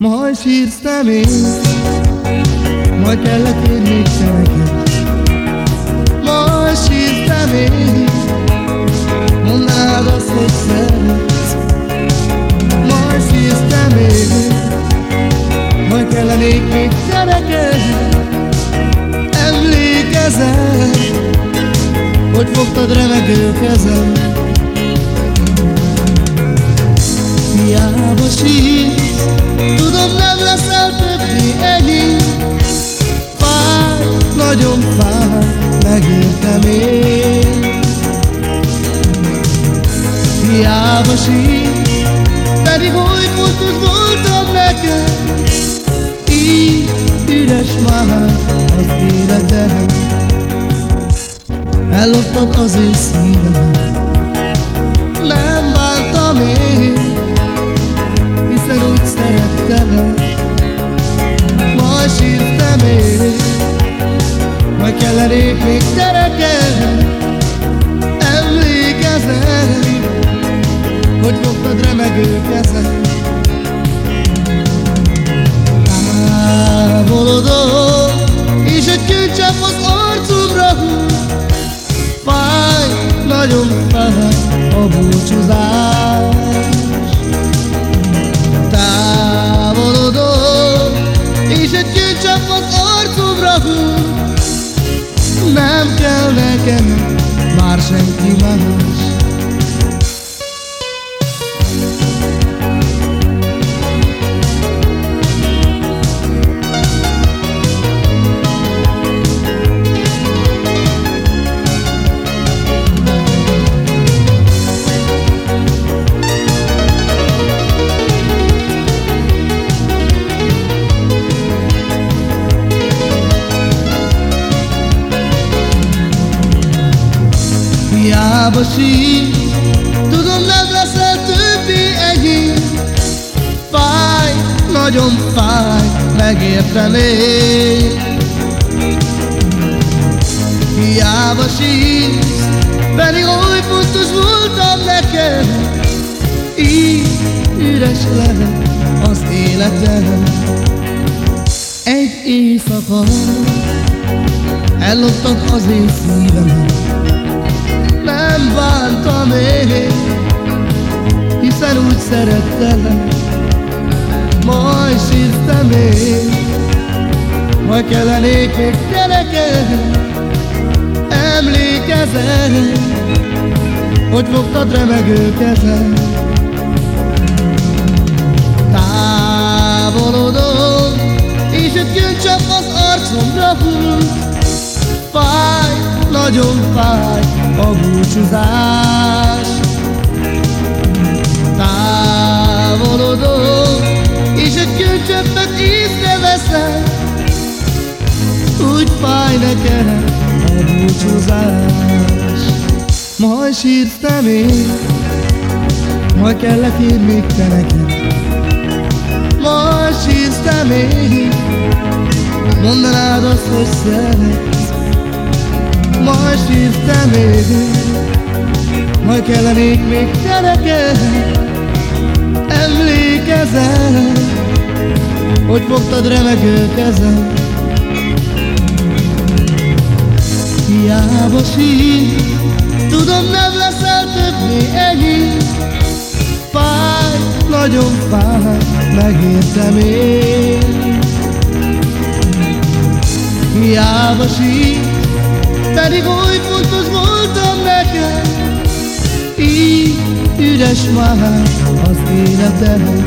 Majd sírsz te még, majd kellett én még te neked. Majd sírsz te még, mondanád azt, hogy szeretsz. Majd sírsz te még, majd kellenék még te neked. Emlékezel, hogy fogtad remegő kezem. Hiába sírsz, tudom nem leszel többé ennyi Fáj, nagyon fáj, megértem én. Hiába sírsz, pedig oly fontos voltam neked? Így üres már az életem. Elloptad az én szívem Hogy fogtad remegő kezem Távolodom És egy gyöngycsepp az arcomra húz. Fáj, nagyon fáj a búcsúzás. Távolodom És egy gyöngycsepp az arcomra húz. Nem kell nekem már senki más Hiába sír, tudom nem leszel többé enyém Fáj, nagyon fáj, megértem én Hiába sírsz, pedig oly fontos voltam neked? Így üres lehet az életem. Egy éjszaka elloptad az én szívemet nem bántam én Hiszen úgy szerettelek Majd sírtam én. Majd kellenék még gyerekek Emlékezel Hogy fogtad remegő kezem. Távolodom És egy gyöngycsap az arcomra húz. Fáj, nagyon fáj a búcsúzás. Távolodom, és egy gyöngycsöppet észreveszem Úgy fáj nekem a búcsúzás. Majd sírsz te még, majd kellett még te nekem. Majd sírsz te mondanád azt, hogy szeretsz majd sírtam még Majd kellenék még gyerekek Emlékezel Hogy fogtad remegő kezem Hiába sír Tudom nem leszel többé ennyi. Fáj, nagyon fáj Megértem én. Hiába sír pedig oly fontos voltam neked? Így üres már az életem